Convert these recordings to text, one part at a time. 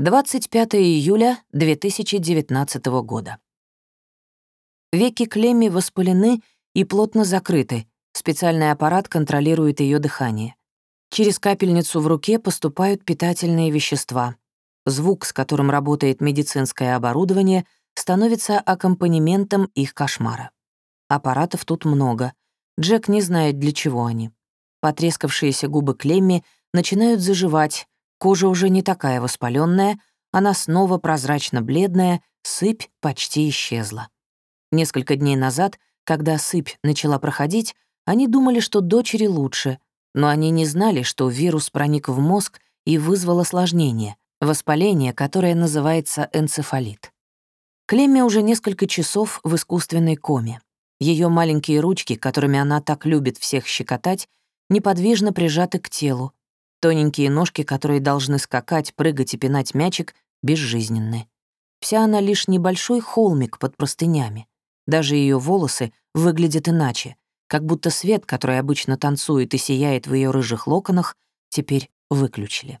25 июля 2019 года. Веки Клемми воспалены и плотно закрыты. Специальный аппарат контролирует ее дыхание. Через капельницу в руке поступают питательные вещества. Звук, с которым работает медицинское оборудование, становится аккомпанементом их кошмара. Аппаратов тут много. Джек не знает, для чего они. Потрескавшиеся губы Клемми начинают заживать, Кожа уже не такая воспаленная, она снова прозрачно-бледная, сыпь почти исчезла. Несколько дней назад, когда сыпь начала проходить, они думали, что дочери лучше, но они не знали, что вирус проник в мозг и вызвал осложнение, воспаление, которое называется энцефалит. Клемме уже несколько часов в искусственной коме. Ее маленькие ручки, которыми она так любит всех щекотать, неподвижно прижаты к телу, Тоненькие ножки, которые должны скакать, прыгать и пинать мячик, безжизненны. Вся она лишь небольшой холмик под простынями. Даже ее волосы выглядят иначе, как будто свет, который обычно танцует и сияет в ее рыжих локонах, теперь выключили.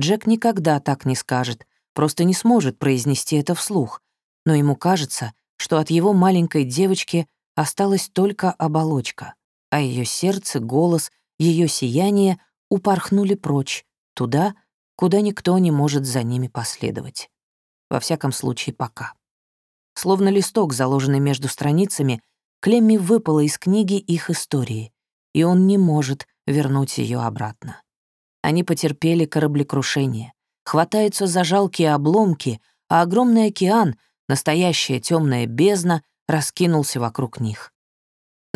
Джек никогда так не скажет, просто не сможет произнести это вслух, но ему кажется, что от его маленькой девочки осталась только оболочка, а ее сердце, голос, ее сияние — упорхнули прочь, туда, куда никто не может за ними последовать. Во всяком случае, пока. Словно листок, заложенный между страницами, Клемми выпала из книги их истории, и он не может вернуть ее обратно. Они потерпели кораблекрушение, хватаются за жалкие обломки, а огромный океан, настоящая темная бездна, раскинулся вокруг них.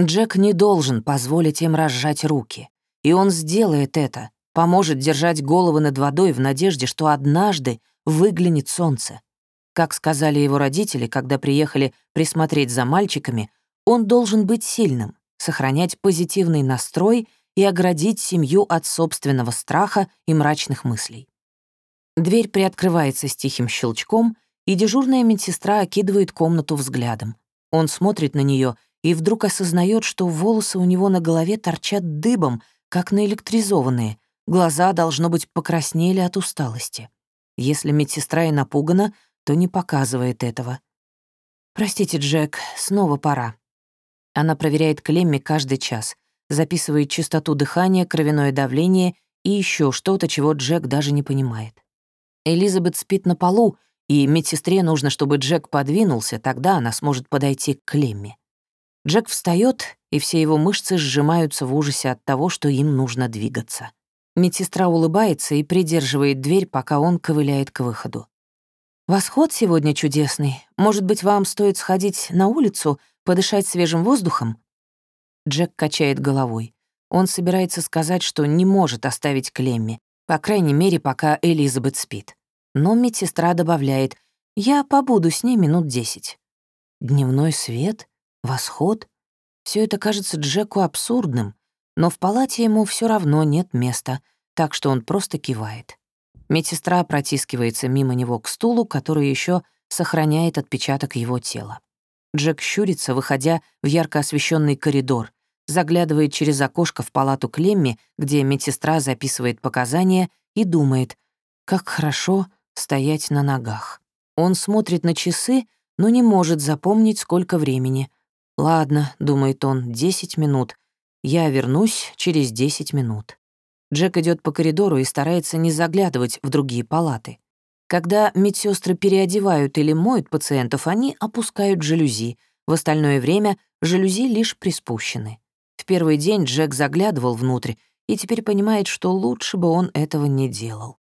Джек не должен позволить им разжать руки. И он сделает это, поможет держать головы над водой в надежде, что однажды выглянет солнце. Как сказали его родители, когда приехали присмотреть за мальчиками, он должен быть сильным, сохранять позитивный настрой и оградить семью от собственного страха и мрачных мыслей. Дверь приоткрывается с тихим щелчком, и дежурная медсестра окидывает комнату взглядом. Он смотрит на нее и вдруг осознает, что волосы у него на голове торчат дыбом, как наэлектризованные, глаза, должно быть, покраснели от усталости. Если медсестра и напугана, то не показывает этого. «Простите, Джек, снова пора». Она проверяет Клемми каждый час, записывает частоту дыхания, кровяное давление и еще что-то, чего Джек даже не понимает. Элизабет спит на полу, и медсестре нужно, чтобы Джек подвинулся, тогда она сможет подойти к Клемми. Джек встает, и все его мышцы сжимаются в ужасе от того, что им нужно двигаться. Медсестра улыбается и придерживает дверь, пока он ковыляет к выходу. «Восход сегодня чудесный. Может быть, вам стоит сходить на улицу, подышать свежим воздухом?» Джек качает головой. Он собирается сказать, что не может оставить Клемми, по крайней мере, пока Элизабет спит. Но медсестра добавляет, «Я побуду с ней минут десять». Дневной свет? Восход? Все это кажется Джеку абсурдным, но в палате ему все равно нет места, так что он просто кивает. Медсестра протискивается мимо него к стулу, который еще сохраняет отпечаток его тела. Джек щурится, выходя в ярко освещенный коридор, заглядывает через окошко в палату Клемми, где медсестра записывает показания, и думает, как хорошо стоять на ногах. Он смотрит на часы, но не может запомнить, сколько времени. «Ладно», — думает он, — «десять минут. Я вернусь через десять минут». Джек идет по коридору и старается не заглядывать в другие палаты. Когда медсестры переодевают или моют пациентов, они опускают жалюзи. В остальное время жалюзи лишь приспущены. В первый день Джек заглядывал внутрь и теперь понимает, что лучше бы он этого не делал.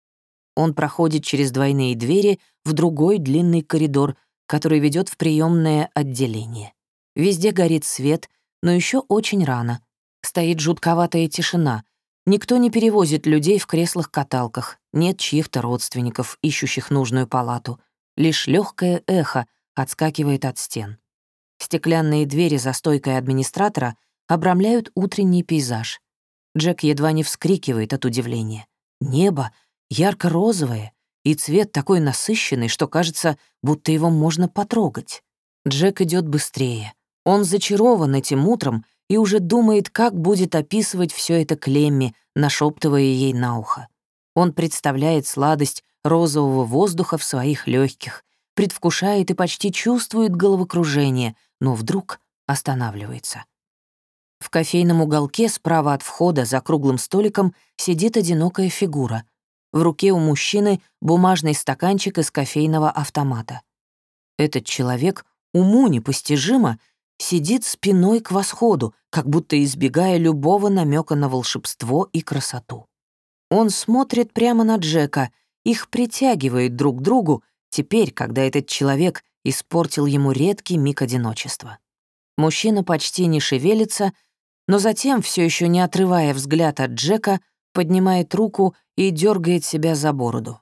Он проходит через двойные двери в другой длинный коридор, который ведет в приемное отделение. Везде горит свет, но еще очень рано. Стоит жутковатая тишина. Никто не перевозит людей в креслах-каталках. Нет чьих-то родственников, ищущих нужную палату. Лишь легкое эхо отскакивает от стен. Стеклянные двери за стойкой администратора обрамляют утренний пейзаж. Джек едва не вскрикивает от удивления. Небо ярко-розовое, и цвет такой насыщенный, что кажется, будто его можно потрогать. Джек идет быстрее. Он зачарован этим утром и уже думает, как будет описывать все это Клемми, нашептывая ей на ухо. Он представляет сладость розового воздуха в своих легких, предвкушает и почти чувствует головокружение, но вдруг останавливается. В кофейном уголке справа от входа за круглым столиком сидит одинокая фигура. В руке у мужчины бумажный стаканчик из кофейного автомата. Этот человек уму непостижимо сидит спиной к восходу, как будто избегая любого намека на волшебство и красоту. Он смотрит прямо на Джека, их притягивает друг к другу, теперь, когда этот человек испортил ему редкий миг одиночества. Мужчина почти не шевелится, но затем, все еще не отрывая взгляд от Джека, поднимает руку и дергает себя за бороду.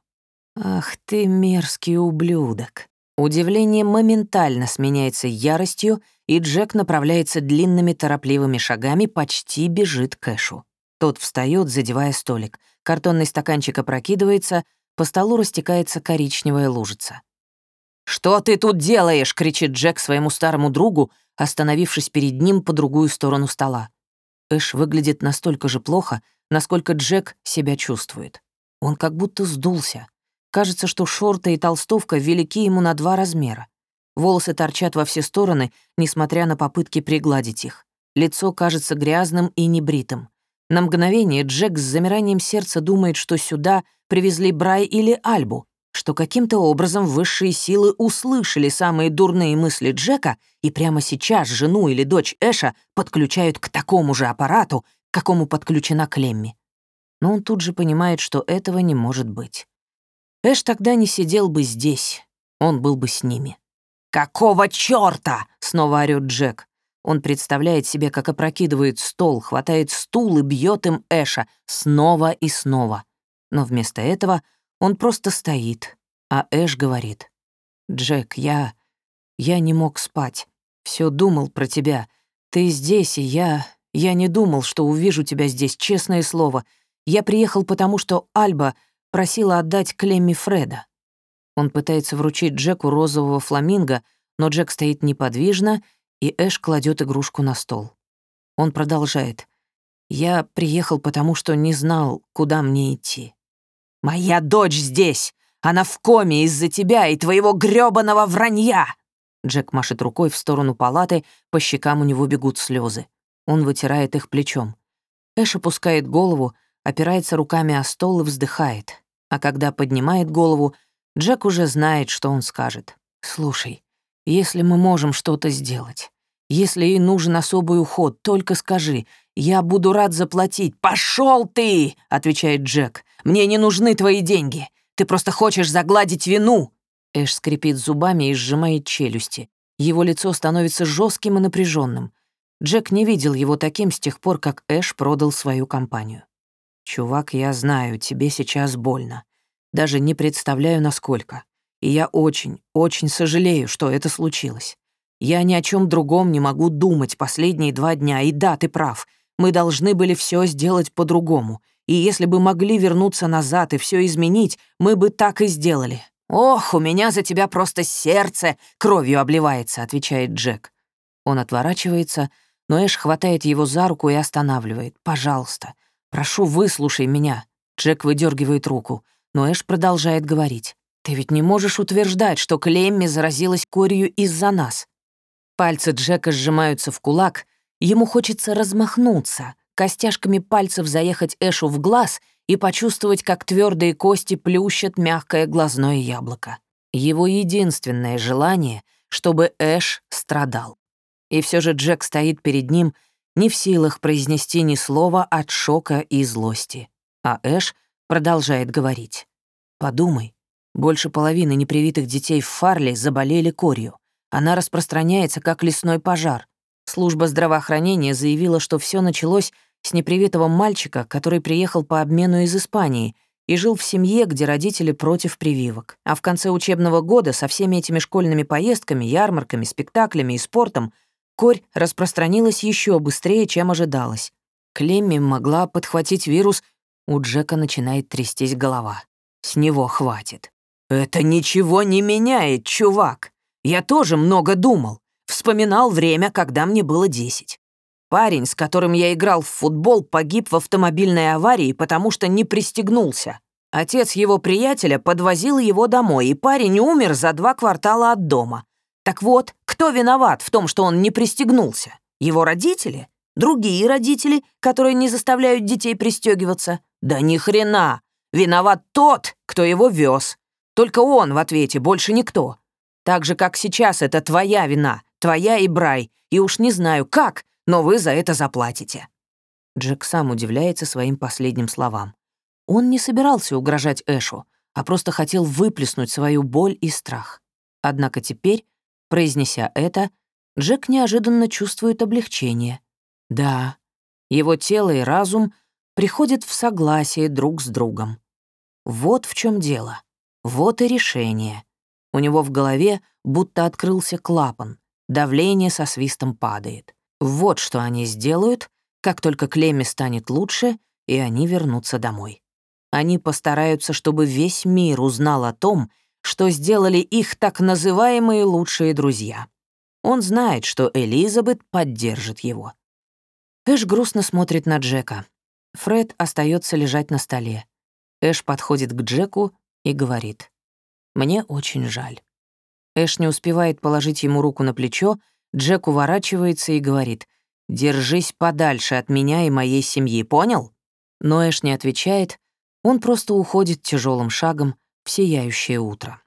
«Ах ты мерзкий ублюдок!» Удивление моментально сменяется яростью, и Джек направляется длинными торопливыми шагами, почти бежит к Эшу. Тот встает, задевая столик. Картонный стаканчик опрокидывается, по столу растекается коричневая лужица. «Что ты тут делаешь?» — кричит Джек своему старому другу, остановившись перед ним по другую сторону стола. Эш выглядит настолько же плохо, насколько Джек себя чувствует. Он как будто сдулся. Кажется, что шорты и толстовка велики ему на два размера. Волосы торчат во все стороны, несмотря на попытки пригладить их. Лицо кажется грязным и небритым. На мгновение Джек с замиранием сердца думает, что сюда привезли Брай или Альбу, что каким-то образом высшие силы услышали самые дурные мысли Джека и прямо сейчас жену или дочь Эша подключают к такому же аппарату, к какому подключена Клемми. Но он тут же понимает, что этого не может быть. Эш тогда не сидел бы здесь, он был бы с ними. «Какого чёрта?» — снова орёт Джек. Он представляет себе, как опрокидывает стол, хватает стул и бьет им Эша снова и снова. Но вместо этого он просто стоит, а Эш говорит. «Джек, я... я не мог спать. Все думал про тебя. Ты здесь, и я... я не думал, что увижу тебя здесь, честное слово. Я приехал потому, что Альба просила отдать Клемми Фреда». Он пытается вручить Джеку розового фламинго, но Джек стоит неподвижно, и Эш кладет игрушку на стол. Он продолжает. «Я приехал потому, что не знал, куда мне идти. «Моя дочь здесь! Она в коме из-за тебя и твоего грёбаного вранья!» Джек машет рукой в сторону палаты, по щекам у него бегут слезы. Он вытирает их плечом. Эш опускает голову, опирается руками о стол и вздыхает. А когда поднимает голову, Джек уже знает, что он скажет. «Слушай, если мы можем что-то сделать, если ей нужен особый уход, только скажи. Я буду рад заплатить. Пошел ты!» — отвечает Джек. Мне не нужны твои деньги. Ты просто хочешь загладить вину». Эш скрипит зубами и сжимает челюсти. Его лицо становится жестким и напряженным. Джек не видел его таким с тех пор, как Эш продал свою компанию. «Чувак, я знаю, тебе сейчас больно. Даже не представляю, насколько. И я очень, очень сожалею, что это случилось. Я ни о чем другом не могу думать последние два дня, и да, ты прав. Мы должны были все сделать по-другому. И если бы могли вернуться назад и все изменить, мы бы так и сделали. «Ох, у меня за тебя просто сердце кровью обливается», — отвечает Джек. Он отворачивается, но Эш хватает его за руку и останавливает. «Пожалуйста, прошу, выслушай меня». Джек выдергивает руку, но Эш продолжает говорить. «Ты ведь не можешь утверждать, что Клемми заразилась корью из-за нас». Пальцы Джека сжимаются в кулак, ему хочется размахнуться — костяшками пальцев заехать Эшу в глаз и почувствовать, как твердые кости плющат мягкое глазное яблоко. Его единственное желание, чтобы Эш страдал. И все же Джек стоит перед ним, не в силах произнести ни слова от шока и злости. А Эш продолжает говорить. «Подумай, больше половины непривитых детей в Фарле заболели корью. Она распространяется, как лесной пожар. Служба здравоохранения заявила, что все началось с непривитого мальчика, который приехал по обмену из Испании и жил в семье, где родители против прививок. А в конце учебного года со всеми этими школьными поездками, ярмарками, спектаклями и спортом корь распространилась еще быстрее, чем ожидалось. Клемми могла подхватить вирус, у Джека начинает трястись голова. С него хватит. «Это ничего не меняет, чувак. Я тоже много думал. Вспоминал время, когда мне было десять. Парень, с которым я играл в футбол, погиб в автомобильной аварии, потому что не пристегнулся. Отец его приятеля подвозил его домой, и парень умер за два квартала от дома. Так вот, кто виноват в том, что он не пристегнулся? Его родители? Другие родители, которые не заставляют детей пристегиваться? Да ни хрена! Виноват тот, кто его вез. Только он в ответе, больше никто. Так же, как сейчас, это твоя вина, твоя и Брай, и уж не знаю как, но вы за это заплатите». Джек сам удивляется своим последним словам. Он не собирался угрожать Эшу, а просто хотел выплеснуть свою боль и страх. Однако теперь, произнеся это, Джек неожиданно чувствует облегчение. Да, его тело и разум приходят в согласие друг с другом. Вот в чем дело. Вот и решение. У него в голове будто открылся клапан. Давление со свистом падает. Вот что они сделают, как только Клемме станет лучше, и они вернутся домой. Они постараются, чтобы весь мир узнал о том, что сделали их так называемые лучшие друзья. Он знает, что Элизабет поддержит его. Эш грустно смотрит на Джека. Фред остается лежать на столе. Эш подходит к Джеку и говорит. «Мне очень жаль». Эш не успевает положить ему руку на плечо, Джек уворачивается и говорит. «Держись подальше от меня и моей семьи, понял?» Но Эш не отвечает, он просто уходит тяжелым шагом в сияющее утро.